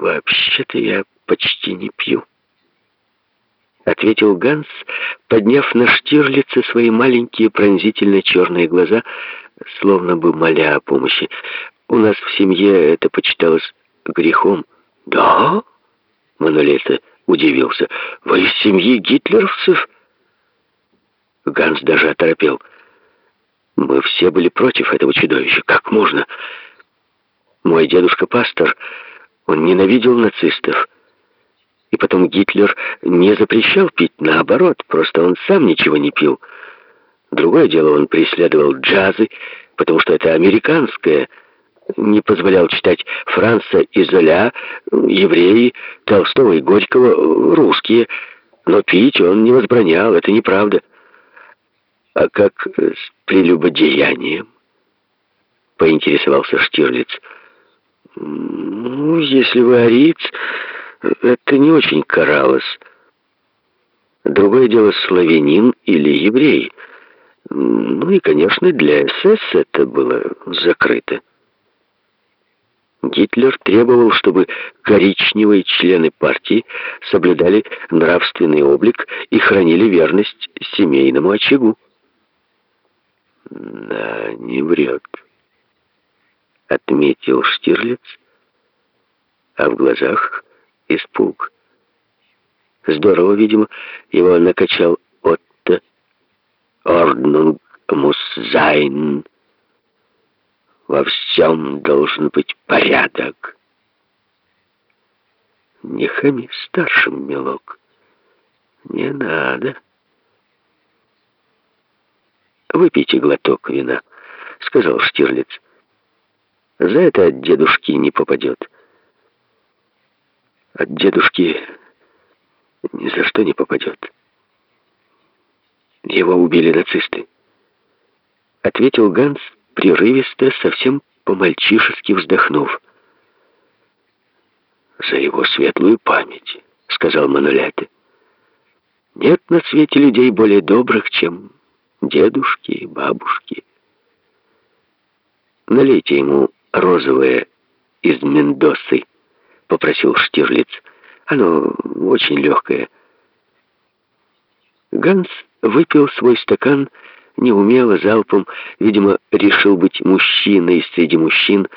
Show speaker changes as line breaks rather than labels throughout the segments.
«Вообще-то я почти не пью», — ответил Ганс, подняв на Штирлица свои маленькие пронзительно черные глаза, словно бы моля о помощи. «У нас в семье это почиталось грехом». «Да?» — Манолета удивился. «Вы из семьи гитлеровцев?» Ганс даже оторопел. «Мы все были против этого чудовища. Как можно?» «Мой дедушка пастор, он ненавидел нацистов». И потом Гитлер не запрещал пить, наоборот, просто он сам ничего не пил. Другое дело, он преследовал джазы, потому что это американское, не позволял читать Франца и Золя, евреи, Толстого и Горького, русские. Но пить он не возбранял, это неправда. А как с прелюбодеянием? Поинтересовался Штирлиц. Ну, если вы ариец, это не очень каралось. Другое дело славянин или еврей. Ну и, конечно, для СС это было закрыто. Гитлер требовал, чтобы коричневые члены партии соблюдали нравственный облик и хранили верность семейному очагу. «Да, не врет», — отметил Штирлиц, а в глазах испуг. Здорово, видимо, его накачал Отто. «Орднунг muss sein». Во всем должен быть порядок. Не хами старшим, милок. Не надо. «Выпейте глоток вина», — сказал Штирлиц. «За это от дедушки не попадет». «От дедушки ни за что не попадет». «Его убили нацисты», — ответил Ганс, прерывисто, совсем по-мальчишески вздохнув. «За его светлую память», — сказал Мануляте. «Нет на свете людей более добрых, чем дедушки и бабушки. Налейте ему розовое из Мендосы», — попросил Штирлиц. «Оно очень легкое». Ганс выпил свой стакан неумело, залпом, видимо, решил быть мужчиной среди мужчин.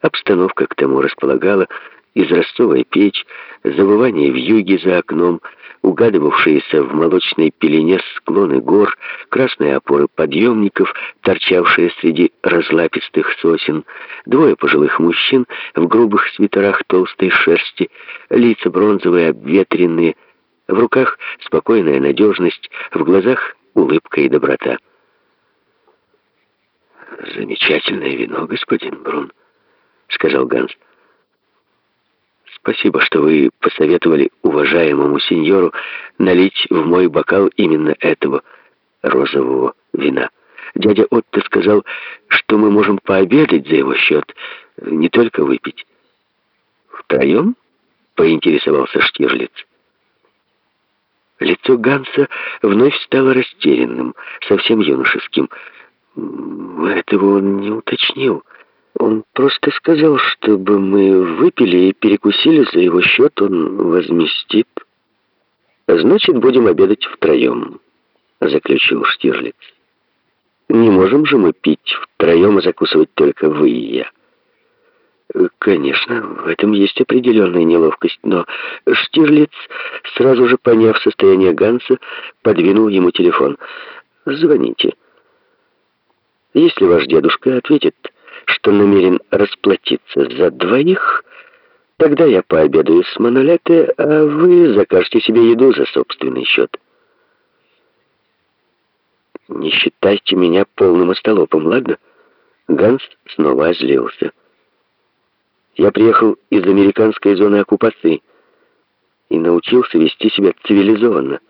Обстановка к тому располагала, израстовая печь, завывание в юге за окном, угадывавшиеся в молочной пелене склоны гор, красные опоры подъемников, торчавшие среди разлапистых сосен, двое пожилых мужчин в грубых свитерах толстой шерсти, лица бронзовые, обветренные, в руках спокойная надежность, в глазах улыбка и доброта. «Замечательное вино, господин Брун», — сказал Ганс. «Спасибо, что вы посоветовали уважаемому сеньору налить в мой бокал именно этого розового вина. Дядя Отто сказал, что мы можем пообедать за его счет, не только выпить». «Втроем?» — поинтересовался Штирлиц. Лицо Ганса вновь стало растерянным, совсем юношеским. Этого он не уточнил. Он просто сказал, чтобы мы выпили и перекусили за его счет, он возместит. «Значит, будем обедать втроем», — заключил Штирлиц. «Не можем же мы пить втроем и закусывать только вы и я». Конечно, в этом есть определенная неловкость, но Штирлиц, сразу же поняв состояние Ганса, подвинул ему телефон. «Звоните». Если ваш дедушка ответит, что намерен расплатиться за двоих, тогда я пообедаю с Манолете, а вы закажете себе еду за собственный счет. Не считайте меня полным остолопом, ладно? Ганс снова озлился. Я приехал из американской зоны оккупации и научился вести себя цивилизованно.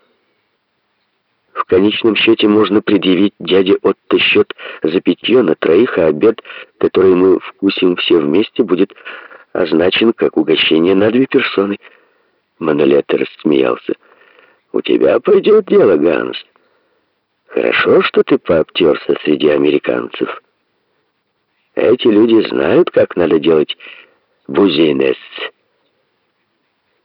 В конечном счете можно предъявить дяде Отто счет за питье на троих, а обед, который мы вкусим все вместе, будет означен как угощение на две персоны. Монолетто рассмеялся. «У тебя пойдет дело, Ганс. Хорошо, что ты пообтерся среди американцев. Эти люди знают, как надо делать бузинес».